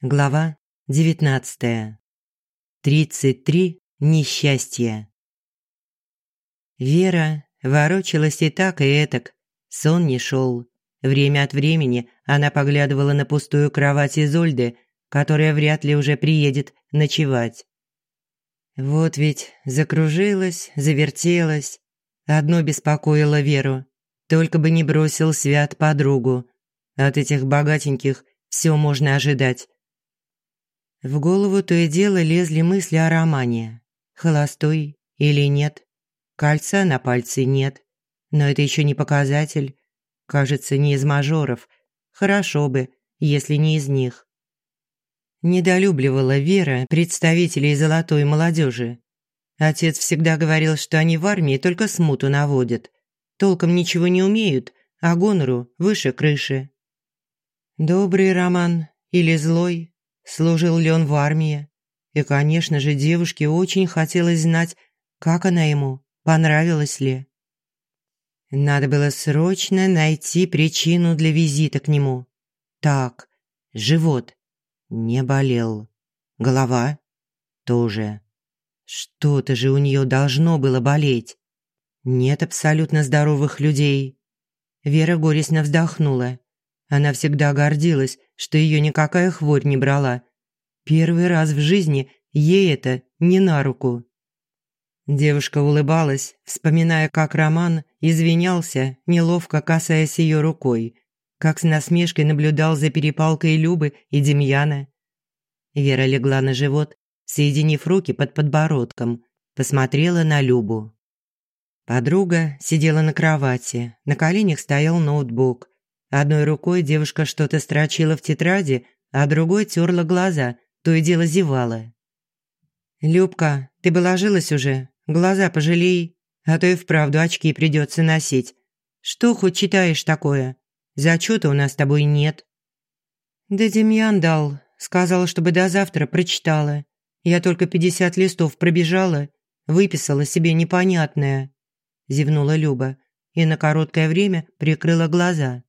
Глава 19. 33 несчастья. Вера ворочалась и так, и этак. Сон не шел. Время от времени она поглядывала на пустую кровать Изольды, которая вряд ли уже приедет ночевать. Вот ведь закружилась, завертелась. Одно беспокоило Веру. Только бы не бросил Свят подругу. От этих богатеньких все можно ожидать. В голову то и дело лезли мысли о романе. Холостой или нет? Кольца на пальце нет. Но это еще не показатель. Кажется, не из мажоров. Хорошо бы, если не из них. Недолюбливала Вера представителей золотой молодежи. Отец всегда говорил, что они в армии только смуту наводят. Толком ничего не умеют, а гонору выше крыши. Добрый роман или злой, служил ли он в армии. И, конечно же, девушке очень хотелось знать, как она ему, понравилась ли. Надо было срочно найти причину для визита к нему. Так, живот не болел. Голова тоже. Что-то же у нее должно было болеть. Нет абсолютно здоровых людей. Вера горестно вздохнула. Она всегда гордилась, что ее никакая хворь не брала. Первый раз в жизни ей это не на руку. Девушка улыбалась, вспоминая, как Роман извинялся, неловко касаясь ее рукой, как с насмешкой наблюдал за перепалкой Любы и Демьяна. Вера легла на живот, соединив руки под подбородком, посмотрела на Любу. Подруга сидела на кровати, на коленях стоял ноутбук. Одной рукой девушка что-то строчила в тетради, а другой терла глаза, то и дело зевала. «Любка, ты бы ложилась уже? Глаза пожалей, а то и вправду очки придется носить. Что хоть читаешь такое? Зачета у нас с тобой нет». «Да Демьян дал, сказал, чтобы до завтра прочитала. Я только пятьдесят листов пробежала, выписала себе непонятное», – зевнула Люба и на короткое время прикрыла глаза.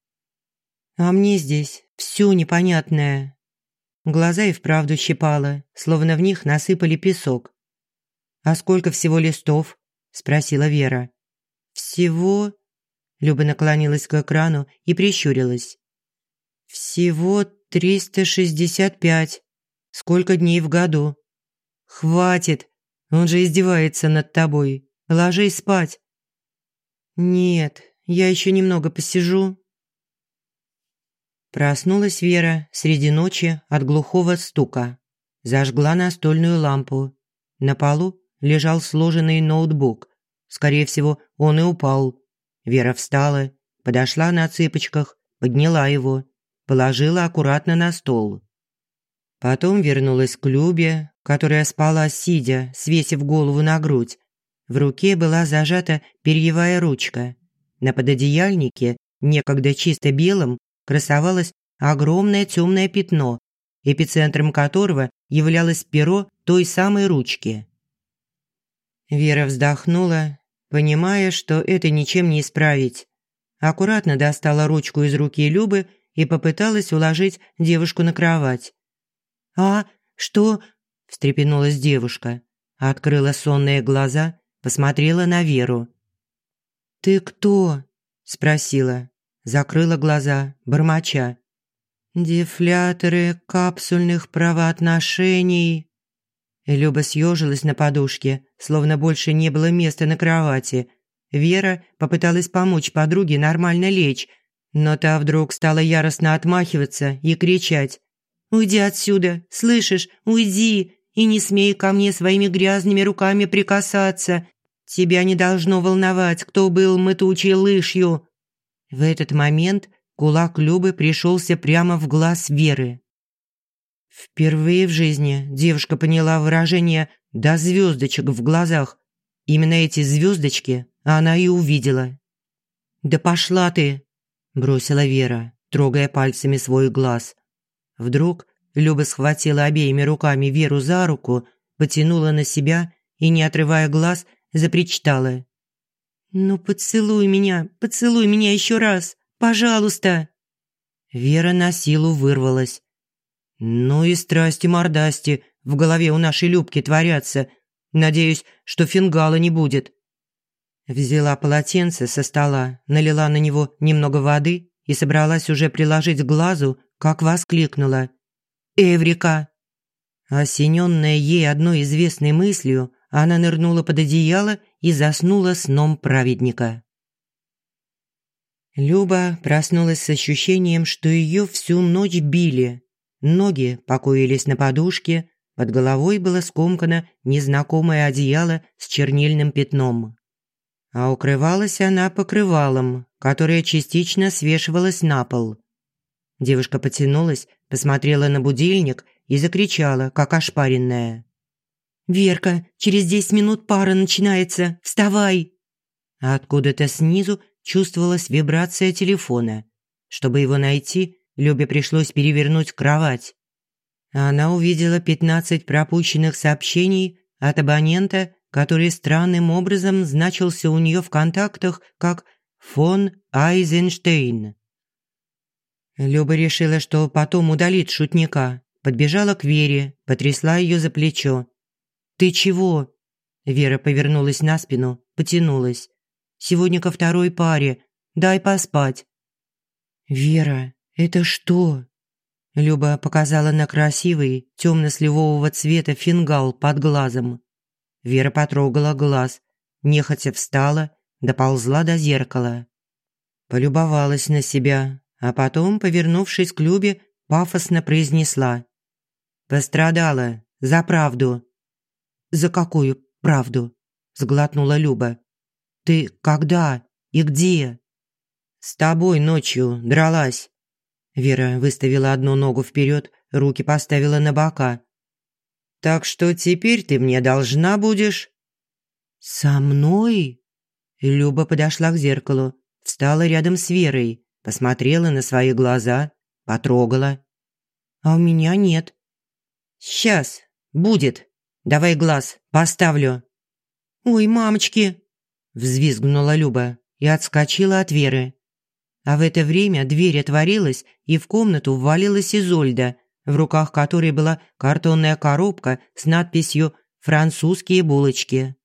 А мне здесь все непонятное. Глаза и вправду щипало, словно в них насыпали песок. «А сколько всего листов?» – спросила Вера. «Всего?» Люба наклонилась к экрану и прищурилась. «Всего триста шестьдесят пять. Сколько дней в году?» «Хватит! Он же издевается над тобой. Ложись спать!» «Нет, я еще немного посижу, Проснулась Вера среди ночи от глухого стука. Зажгла настольную лампу. На полу лежал сложенный ноутбук. Скорее всего, он и упал. Вера встала, подошла на цыпочках, подняла его, положила аккуратно на стол. Потом вернулась к Любе, которая спала сидя, свесив голову на грудь. В руке была зажата перьевая ручка. На пододеяльнике, некогда чисто белом, красовалось огромное темное пятно, эпицентром которого являлось перо той самой ручки. Вера вздохнула, понимая, что это ничем не исправить. Аккуратно достала ручку из руки Любы и попыталась уложить девушку на кровать. «А, что?» – встрепенулась девушка. Открыла сонные глаза, посмотрела на Веру. «Ты кто?» – спросила закрыла глаза, бормоча. «Дефляторы капсульных правоотношений». Люба съежилась на подушке, словно больше не было места на кровати. Вера попыталась помочь подруге нормально лечь, но та вдруг стала яростно отмахиваться и кричать. «Уйди отсюда, слышишь? Уйди! И не смей ко мне своими грязными руками прикасаться! Тебя не должно волновать, кто был мытучей лышью!» В этот момент кулак Любы пришелся прямо в глаз Веры. Впервые в жизни девушка поняла выражение «до звездочек в глазах». Именно эти звездочки она и увидела. «Да пошла ты!» – бросила Вера, трогая пальцами свой глаз. Вдруг Люба схватила обеими руками Веру за руку, потянула на себя и, не отрывая глаз, запричитала. «Ну, поцелуй меня, поцелуй меня еще раз, пожалуйста!» Вера на силу вырвалась. Ну и страсти-мордасти в голове у нашей Любки творятся. Надеюсь, что фингала не будет. Взяла полотенце со стола, налила на него немного воды и собралась уже приложить к глазу, как воскликнула. «Эврика!» Осененная ей одной известной мыслью, она нырнула под одеяло и заснула сном праведника. Люба проснулась с ощущением, что ее всю ночь били. Ноги покоились на подушке, под головой было скомкано незнакомое одеяло с чернильным пятном. А укрывалась она покрывалом, которое частично свешивалось на пол. Девушка потянулась, посмотрела на будильник и закричала, как ошпаренная. «Верка, через десять минут пара начинается. Вставай!» А откуда-то снизу чувствовалась вибрация телефона. Чтобы его найти, Любе пришлось перевернуть кровать. Она увидела пятнадцать пропущенных сообщений от абонента, который странным образом значился у нее в контактах как «фон Айзенштейн». Люба решила, что потом удалит шутника. Подбежала к Вере, потрясла ее за плечо. «Ты чего?» Вера повернулась на спину, потянулась. «Сегодня ко второй паре. Дай поспать». «Вера, это что?» Люба показала на красивый, темно-сливового цвета фингал под глазом. Вера потрогала глаз, нехотя встала, доползла до зеркала. Полюбовалась на себя, а потом, повернувшись к Любе, пафосно произнесла. «Пострадала. За правду». «За какую правду?» – сглотнула Люба. «Ты когда и где?» «С тобой ночью дралась». Вера выставила одну ногу вперед, руки поставила на бока. «Так что теперь ты мне должна будешь...» «Со мной?» Люба подошла к зеркалу, встала рядом с Верой, посмотрела на свои глаза, потрогала. «А у меня нет». «Сейчас, будет. Давай глаз, поставлю». «Ой, мамочки!» – взвизгнула Люба и отскочила от Веры. А в это время дверь отворилась, и в комнату ввалилась Изольда, в руках которой была картонная коробка с надписью «Французские булочки».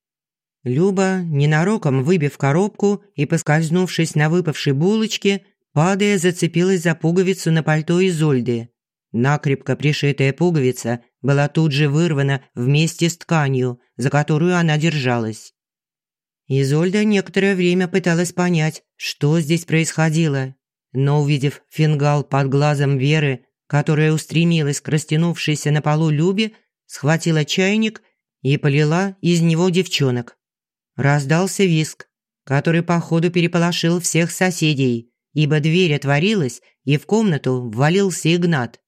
Люба, ненароком выбив коробку и поскользнувшись на выпавшей булочке, падая, зацепилась за пуговицу на пальто Изольды. Накрепко пришитая пуговица была тут же вырвана вместе с тканью, за которую она держалась. Изольда некоторое время пыталась понять, что здесь происходило, но, увидев фингал под глазом Веры, которая устремилась к растянувшейся на полу Любе, схватила чайник и полила из него девчонок. Раздался виск, который походу переполошил всех соседей, ибо дверь отворилась, и в комнату ввалился Игнат.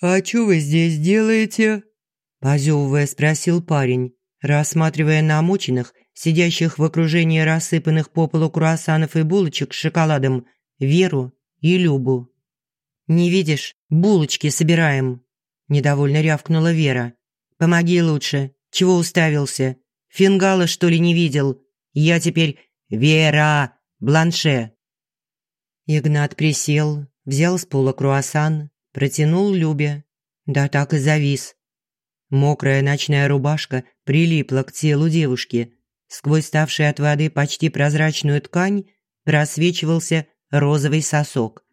«А что вы здесь делаете?» – позевывая спросил парень, рассматривая намученных сидящих в окружении рассыпанных по полу круассанов и булочек с шоколадом, Веру и Любу. «Не видишь, булочки собираем», – недовольно рявкнула Вера. «Помоги лучше. Чего уставился? Фингала, что ли, не видел? Я теперь Вера Бланше». Игнат присел, взял с пола круассан, протянул Любе. Да так и завис. Мокрая ночная рубашка прилипла к телу девушки, Сквозь ставшую от воды почти прозрачную ткань просвечивался розовый сосок.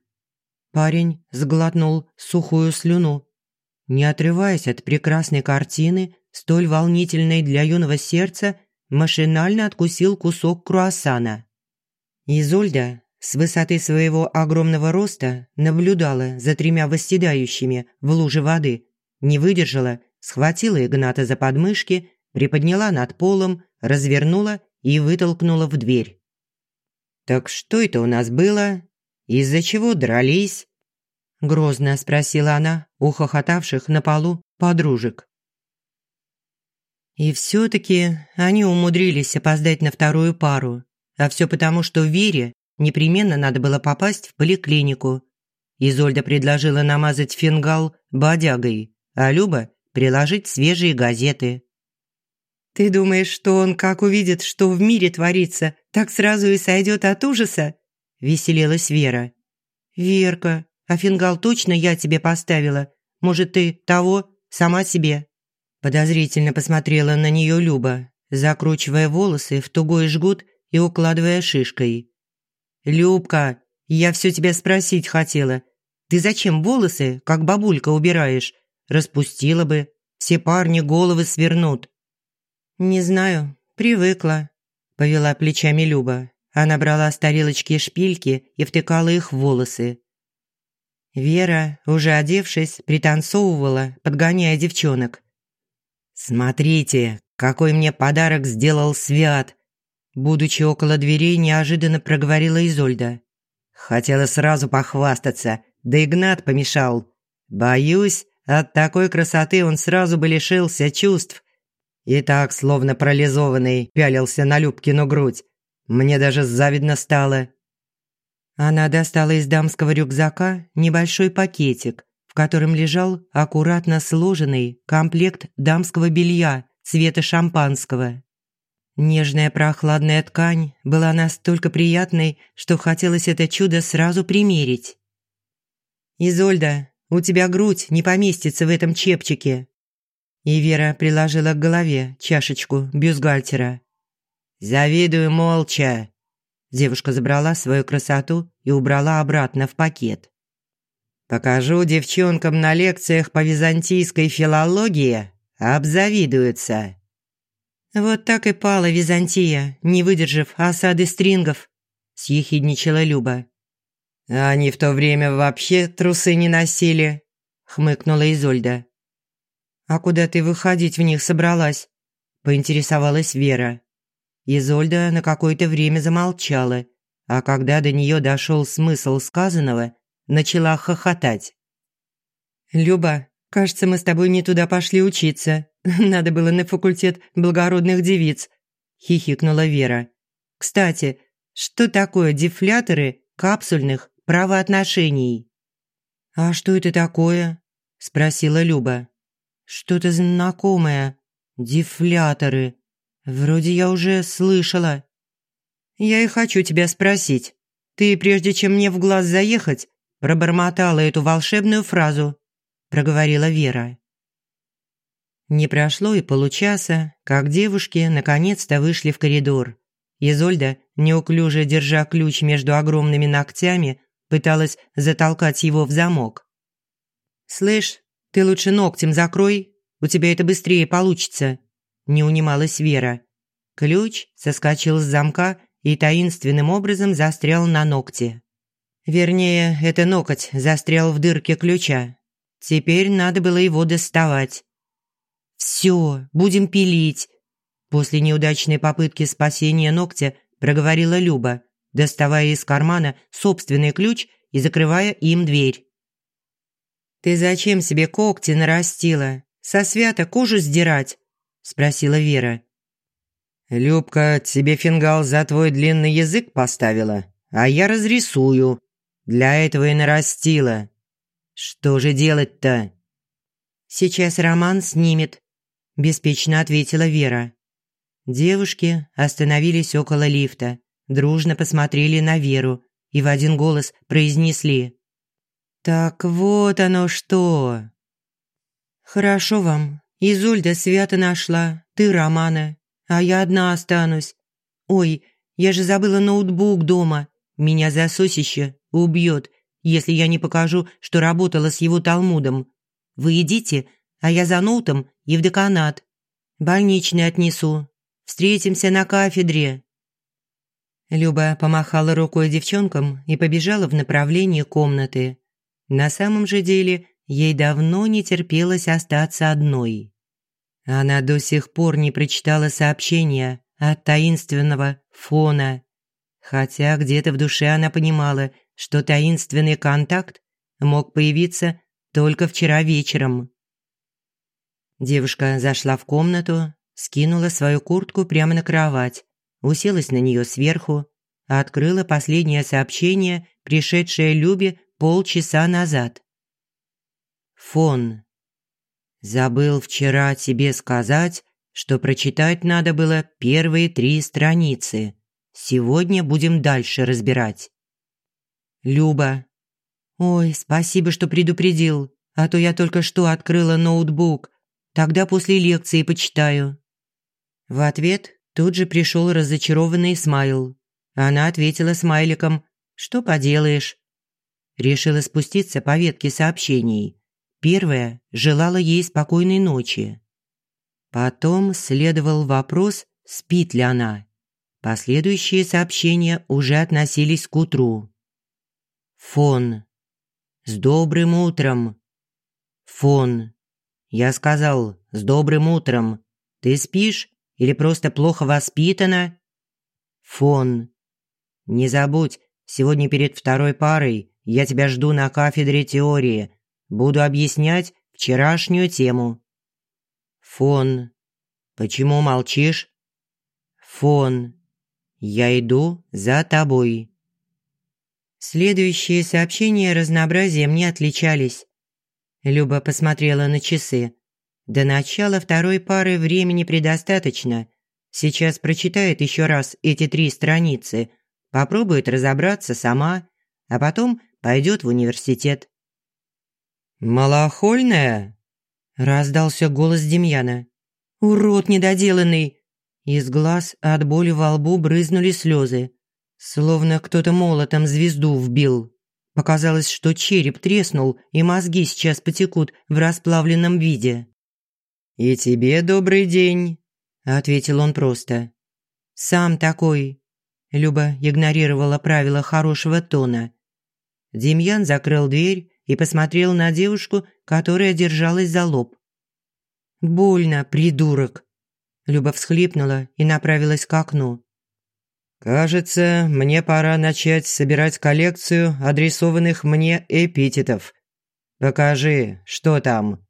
Парень сглотнул сухую слюну. Не отрываясь от прекрасной картины, столь волнительной для юного сердца, машинально откусил кусок круассана. Изольда с высоты своего огромного роста наблюдала за тремя восседающими в луже воды, не выдержала, схватила Игната за подмышки, приподняла над полом, развернула и вытолкнула в дверь. «Так что это у нас было? Из-за чего дрались?» Грозно спросила она у хохотавших на полу подружек. И все-таки они умудрились опоздать на вторую пару. А все потому, что Вере непременно надо было попасть в поликлинику. Изольда предложила намазать фингал бодягой, а Люба – приложить свежие газеты. «Ты думаешь, что он, как увидит, что в мире творится, так сразу и сойдет от ужаса?» – веселилась Вера. «Верка, а фингал точно я тебе поставила? Может, ты того, сама себе?» Подозрительно посмотрела на нее Люба, закручивая волосы в тугой жгут и укладывая шишкой. «Любка, я все тебя спросить хотела. Ты зачем волосы, как бабулька, убираешь? Распустила бы, все парни головы свернут». «Не знаю, привыкла», – повела плечами Люба. Она брала с тарелочки шпильки и втыкала их в волосы. Вера, уже одевшись, пританцовывала, подгоняя девчонок. «Смотрите, какой мне подарок сделал Свят!» Будучи около дверей, неожиданно проговорила Изольда. Хотела сразу похвастаться, да Игнат помешал. Боюсь, от такой красоты он сразу бы лишился чувств. И так, словно парализованный, пялился на Любкину грудь. Мне даже завидно стало. Она достала из дамского рюкзака небольшой пакетик, в котором лежал аккуратно сложенный комплект дамского белья цвета шампанского. Нежная прохладная ткань была настолько приятной, что хотелось это чудо сразу примерить. «Изольда, у тебя грудь не поместится в этом чепчике». И Вера приложила к голове чашечку бюстгальтера. «Завидую молча». Девушка забрала свою красоту и убрала обратно в пакет. «Покажу девчонкам на лекциях по византийской филологии. Обзавидуются». «Вот так и пала Византия, не выдержав осады стрингов», – съехидничала Люба. «Они в то время вообще трусы не носили», – хмыкнула Изольда. «А куда ты выходить в них собралась?» – поинтересовалась Вера. Изольда на какое-то время замолчала, а когда до нее дошел смысл сказанного, начала хохотать. «Люба, кажется, мы с тобой не туда пошли учиться. Надо было на факультет благородных девиц», – хихикнула Вера. «Кстати, что такое дефляторы капсульных правоотношений?» «А что это такое?» – спросила Люба. «Что-то знакомое. Дефляторы. Вроде я уже слышала». «Я и хочу тебя спросить. Ты, прежде чем мне в глаз заехать, пробормотала эту волшебную фразу», – проговорила Вера. Не прошло и получаса, как девушки наконец-то вышли в коридор. Изольда, неуклюже держа ключ между огромными ногтями, пыталась затолкать его в замок. «Слышь, ты лучше ногтем закрой, у тебя это быстрее получится», – не унималась Вера. Ключ соскочил с замка и таинственным образом застрял на ногте. Вернее, это ноготь застрял в дырке ключа. Теперь надо было его доставать. «Все, будем пилить», – после неудачной попытки спасения ногтя проговорила Люба, доставая из кармана собственный ключ и закрывая им дверь. «Ты зачем себе когти нарастила? Со свята кожу сдирать?» – спросила Вера. «Любка тебе фингал за твой длинный язык поставила, а я разрисую. Для этого и нарастила. Что же делать-то?» «Сейчас Роман снимет», – беспечно ответила Вера. Девушки остановились около лифта, дружно посмотрели на Веру и в один голос произнесли «Так вот оно что!» «Хорошо вам. Изольда свято нашла, ты Романа, а я одна останусь. Ой, я же забыла ноутбук дома. Меня засосище убьет, если я не покажу, что работала с его Талмудом. Вы идите, а я за ноутом и в деканат. Больничный отнесу. Встретимся на кафедре». Люба помахала рукой девчонкам и побежала в направлении комнаты. На самом же деле ей давно не терпелось остаться одной. Она до сих пор не прочитала сообщения от таинственного фона, хотя где-то в душе она понимала, что таинственный контакт мог появиться только вчера вечером. Девушка зашла в комнату, скинула свою куртку прямо на кровать, уселась на нее сверху, открыла последнее сообщение, пришедшее Любе полчаса назад. Фон. Забыл вчера тебе сказать, что прочитать надо было первые три страницы. Сегодня будем дальше разбирать. Люба. Ой, спасибо, что предупредил. а то я только что открыла ноутбук. Тогда после лекции почитаю». В ответ тут же пришел разочарованный смайл. Она ответила смайликом «Что поделаешь?» Решила спуститься по ветке сообщений. Первая желала ей спокойной ночи. Потом следовал вопрос, спит ли она. Последующие сообщения уже относились к утру. Фон. С добрым утром. Фон. Я сказал, с добрым утром. Ты спишь или просто плохо воспитана? Фон. Не забудь, сегодня перед второй парой я тебя жду на кафедре теории. Буду объяснять вчерашнюю тему. Фон. Почему молчишь? Фон. Я иду за тобой. Следующие сообщения разнообразием не отличались. Люба посмотрела на часы. До начала второй пары времени предостаточно. Сейчас прочитает еще раз эти три страницы, попробует разобраться сама, а потом пойдет в университет. «Малохольная?» – раздался голос Демьяна. «Урод недоделанный!» Из глаз от боли во лбу брызнули слезы. Словно кто-то молотом звезду вбил. Показалось, что череп треснул, и мозги сейчас потекут в расплавленном виде. «И тебе добрый день», – ответил он просто. «Сам такой». Люба игнорировала правила хорошего тона. Демьян закрыл дверь и посмотрел на девушку, которая держалась за лоб. «Больно, придурок!» Люба всхлипнула и направилась к окну. «Кажется, мне пора начать собирать коллекцию адресованных мне эпитетов. Покажи, что там».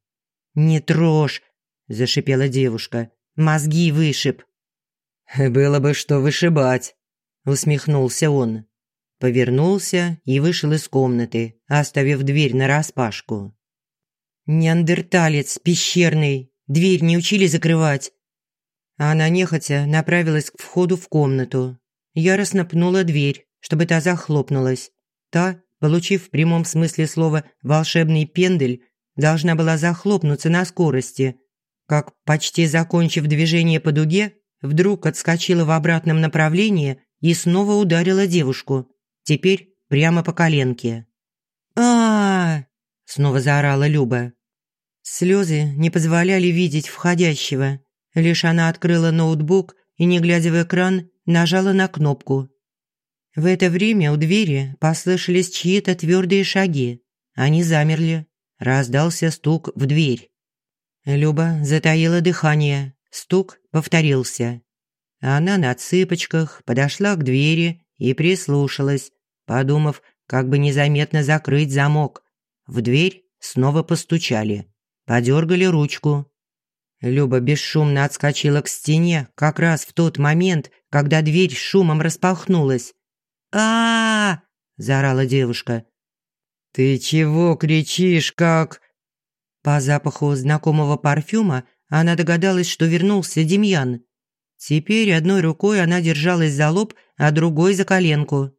«Не трожь!» – зашипела девушка. «Мозги вышиб». «Было бы что вышибать», – усмехнулся он. Повернулся и вышел из комнаты, оставив дверь нараспашку. «Неандерталец пещерный, дверь не учили закрывать». Она нехотя направилась к входу в комнату, яростно пнула дверь, чтобы та захлопнулась. Та, получив в прямом смысле слова «волшебный пендель», должна была захлопнуться на скорости. Как, почти закончив движение по дуге, вдруг отскочила в обратном направлении и снова ударила девушку. Теперь прямо по коленке. а, снова заорала Люба. Слезы не позволяли видеть входящего. Лишь она открыла ноутбук и, не глядя в экран, нажала на кнопку. В это время у двери послышались чьи-то твердые шаги. Они замерли. Раздался стук в дверь. Люба затаила дыхание. Стук повторился. Она на цыпочках подошла к двери и прислушалась, подумав, как бы незаметно закрыть замок. В дверь снова постучали. Подергали ручку. Люба бесшумно отскочила к стене как раз в тот момент, когда дверь шумом распахнулась. а, -а, -а заорала девушка. «Ты чего кричишь, как...» По запаху знакомого парфюма она догадалась, что вернулся Демьян. Теперь одной рукой она держалась за лоб, а другой за коленку.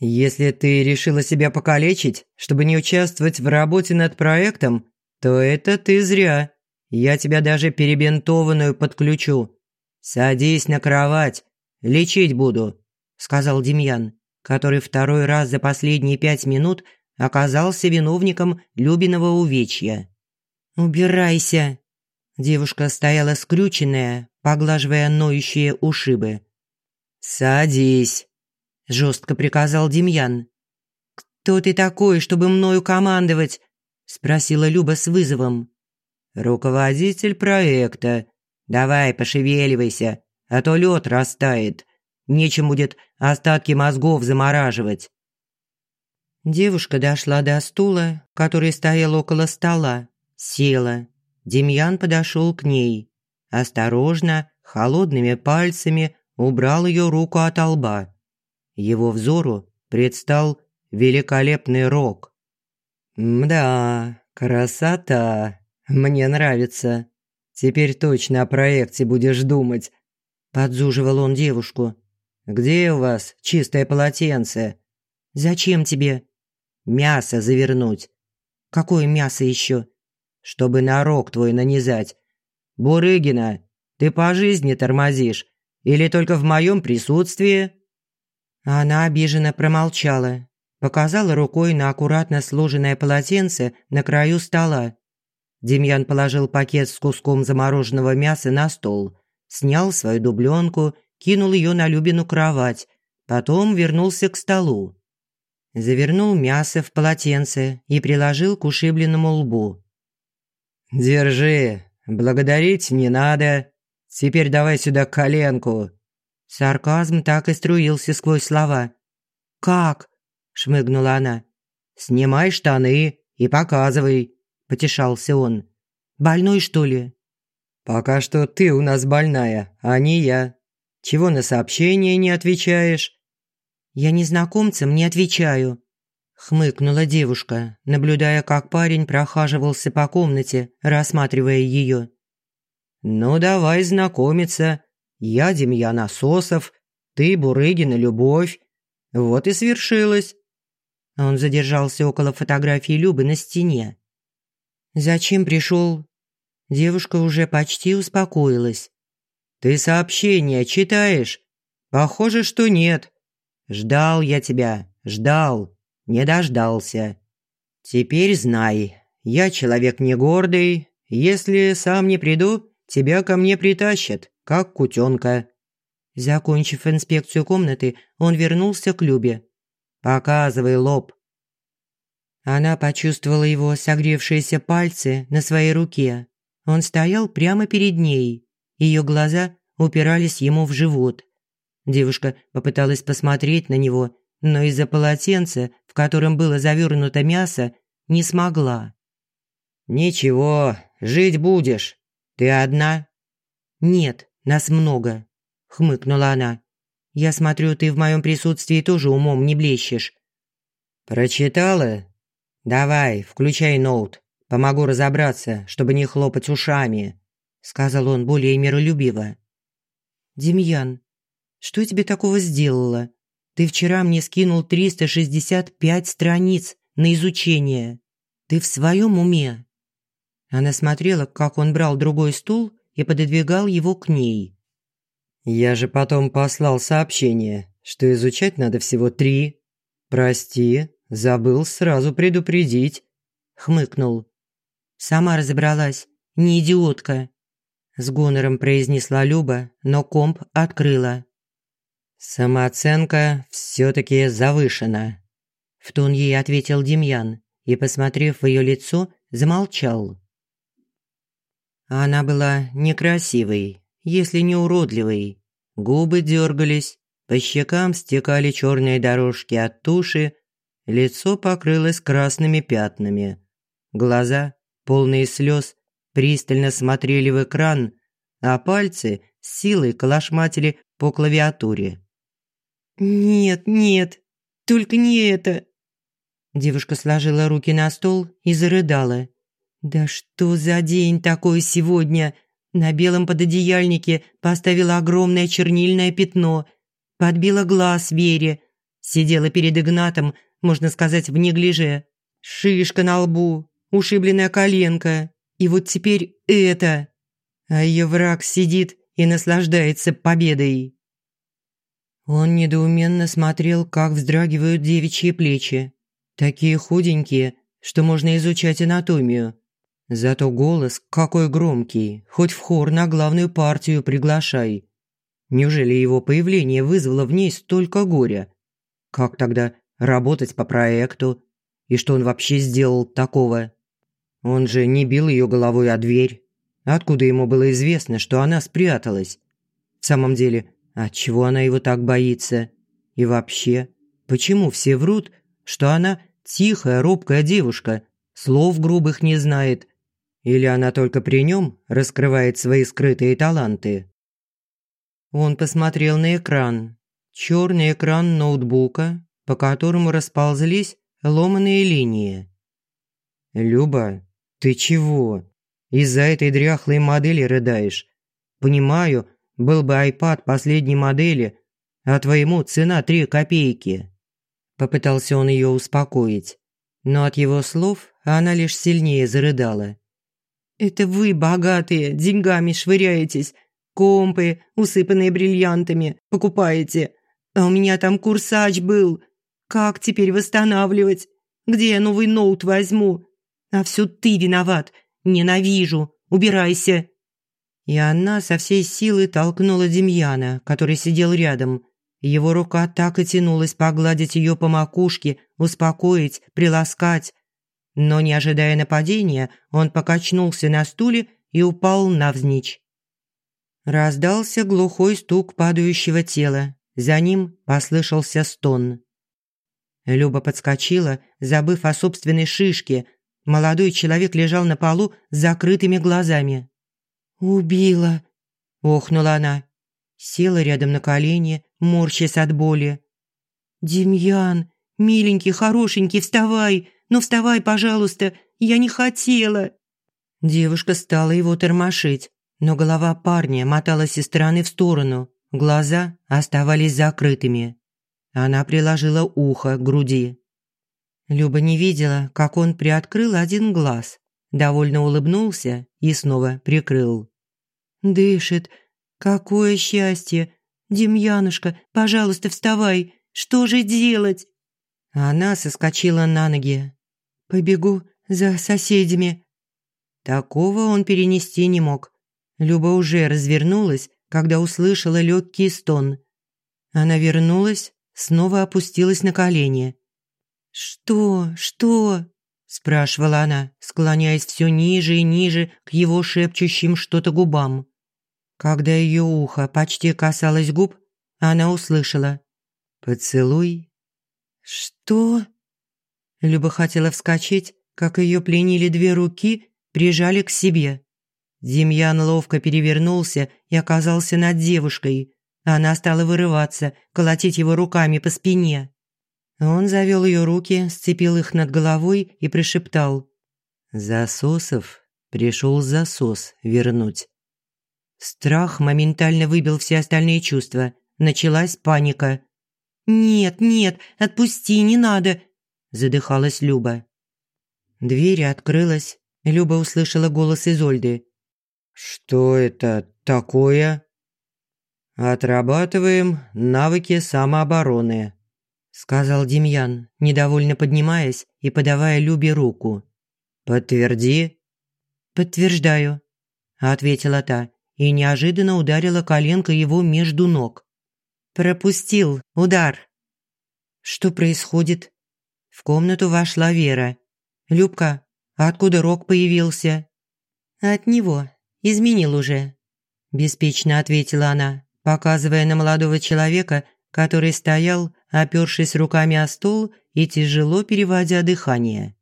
«Если ты решила себя покалечить, чтобы не участвовать в работе над проектом, то это ты зря. Я тебя даже перебинтованную подключу. Садись на кровать, лечить буду», – сказал Демьян, который второй раз за последние пять минут оказался виновником Любиного увечья. «Убирайся!» Девушка стояла скрюченная, поглаживая ноющие ушибы. «Садись!» – жестко приказал Демьян. «Кто ты такой, чтобы мною командовать?» – спросила Люба с вызовом. «Руководитель проекта. Давай, пошевеливайся, а то лед растает. Нечем будет остатки мозгов замораживать». Девушка дошла до стула, который стоял около стола, села. Демьян подошел к ней. Осторожно, холодными пальцами убрал ее руку от лба. Его взору предстал великолепный рог. «Мда, красота!» «Мне нравится. Теперь точно о проекте будешь думать», – подзуживал он девушку. «Где у вас чистое полотенце?» «Зачем тебе?» «Мясо завернуть». Какое мясо еще? Чтобы на рог твой нанизать. Бурыгина, ты по жизни тормозишь. Или только в моем присутствии?» Она обиженно промолчала, показала рукой на аккуратно сложенное полотенце на краю стола. Демьян положил пакет с куском замороженного мяса на стол, снял свою дубленку, кинул ее на Любину кровать, потом вернулся к столу. Завернул мясо в полотенце и приложил к ушибленному лбу. «Держи, благодарить не надо. Теперь давай сюда коленку». Сарказм так и струился сквозь слова. «Как?» – шмыгнула она. «Снимай штаны и показывай», – потешался он. «Больной, что ли?» «Пока что ты у нас больная, а не я. Чего на сообщение не отвечаешь?» «Я незнакомцам не отвечаю», – хмыкнула девушка, наблюдая, как парень прохаживался по комнате, рассматривая ее. «Ну, давай знакомиться. Я Демьян Ососов, ты Бурыгина Любовь. Вот и свершилось». Он задержался около фотографии Любы на стене. «Зачем пришел?» Девушка уже почти успокоилась. «Ты сообщение читаешь? Похоже, что нет. Ждал я тебя, ждал, не дождался. Теперь знай, я человек не гордый. Если сам не приду, тебя ко мне притащат, как кутенка». Закончив инспекцию комнаты, он вернулся к Любе. «Показывай лоб». Она почувствовала его согревшиеся пальцы на своей руке. Он стоял прямо перед ней. Ее глаза упирались ему в живот. Девушка попыталась посмотреть на него, но из-за полотенца, в котором было завернуто мясо, не смогла. «Ничего, жить будешь. Ты одна?» «Нет, нас много», – хмыкнула она. «Я смотрю, ты в моем присутствии тоже умом не блещешь». «Прочитала? Давай, включай ноут. Помогу разобраться, чтобы не хлопать ушами», – сказал он более миролюбиво. «Демьян, что я тебе такого сделала? Ты вчера мне скинул 365 страниц на изучение. Ты в своем уме?» Она смотрела, как он брал другой стул и пододвигал его к ней. «Я же потом послал сообщение, что изучать надо всего три. Прости, забыл сразу предупредить», – хмыкнул. «Сама разобралась, не идиотка», – с гонором произнесла Люба, но комп открыла. «Самооценка все-таки завышена», – в тон ей ответил Демьян и, посмотрев в ее лицо, замолчал. Она была некрасивой, если не уродливой. Губы дергались, по щекам стекали черные дорожки от туши, лицо покрылось красными пятнами. Глаза, полные слез, пристально смотрели в экран, а пальцы с силой колошматили по клавиатуре. «Нет, нет, только не это!» Девушка сложила руки на стол и зарыдала. «Да что за день такой сегодня?» На белом пододеяльнике поставила огромное чернильное пятно, подбила глаз Вере, сидела перед Игнатом, можно сказать, в неглиже. Шишка на лбу, ушибленная коленка, и вот теперь это. А ее враг сидит и наслаждается победой. Он недоуменно смотрел, как вздрагивают девичьи плечи. Такие худенькие, что можно изучать анатомию. Зато голос какой громкий, хоть в хор на главную партию приглашай. Неужели его появление вызвало в ней столько горя? Как тогда работать по проекту? И что он вообще сделал такого? Он же не бил ее головой о дверь. Откуда ему было известно, что она спряталась? В самом деле, Отчего она его так боится? И вообще, почему все врут, что она тихая, робкая девушка, слов грубых не знает? Или она только при нем раскрывает свои скрытые таланты? Он посмотрел на экран. Черный экран ноутбука, по которому расползлись ломаные линии. «Люба, ты чего? Из-за этой дряхлой модели рыдаешь? Понимаю, был бы iPad последней модели, а твоему цена три копейки». Попытался он ее успокоить. Но от его слов она лишь сильнее зарыдала. «Это вы, богатые, деньгами швыряетесь, компы, усыпанные бриллиантами, покупаете. А у меня там курсач был. Как теперь восстанавливать? Где я новый ноут возьму? А все ты виноват. Ненавижу. Убирайся!» И она со всей силы толкнула Демьяна, который сидел рядом. Его рука так и тянулась погладить ее по макушке, успокоить, приласкать. Но, не ожидая нападения, он покачнулся на стуле и упал навзничь. Раздался глухой стук падающего тела. За ним послышался стон. Люба подскочила, забыв о собственной шишке. Молодой человек лежал на полу с закрытыми глазами. «Убила!» – охнула она. Села рядом на колени, морщась от боли. «Демьян, миленький, хорошенький, вставай! Ну вставай, пожалуйста, я не хотела!» Девушка стала его тормошить, но голова парня моталась из стороны в сторону, глаза оставались закрытыми. Она приложила ухо к груди. Люба не видела, как он приоткрыл один глаз, довольно улыбнулся и снова прикрыл. «Дышит. Какое счастье! Демьянушка, пожалуйста, вставай. Что же делать?» Она соскочила на ноги. «Побегу за соседями». Такого он перенести не мог. Люба уже развернулась, когда услышала легкий стон. Она вернулась, снова опустилась на колени. «Что? Что?» – спрашивала она, склоняясь все ниже и ниже к его шепчущим что-то губам. Когда ее ухо почти касалось губ, она услышала «Поцелуй». «Что?» Люба хотела вскочить, как ее пленили две руки, прижали к себе. Демьян ловко перевернулся и оказался над девушкой. Она стала вырываться, колотить его руками по спине. Он завел ее руки, сцепил их над головой и пришептал. «Засосов пришел засос вернуть». Страх моментально выбил все остальные чувства. Началась паника. «Нет, нет, отпусти, не надо!» – задыхалась Люба. Дверь открылась. Люба услышала голос Изольды. «Что это такое?» «Отрабатываем навыки самообороны», – сказал Демьян, недовольно поднимаясь и подавая Любе руку. «Подтверди». «Подтверждаю», – ответила та и неожиданно ударила коленкой его между ног. «Пропустил удар». «Что происходит?» В комнату вошла Вера. «Любка, откуда рог появился?» «От него. Изменил уже», – беспечно ответила она, показывая на молодого человека, который стоял, опёршись руками о стол и тяжело переводя дыхание.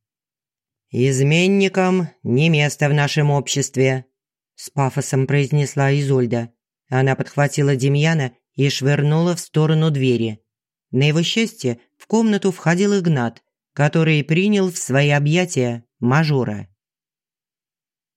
«Изменникам не место в нашем обществе», с пафосом произнесла Изольда. Она подхватила Демьяна и швырнула в сторону двери. На его счастье в комнату входил Игнат, который принял в свои объятия мажора.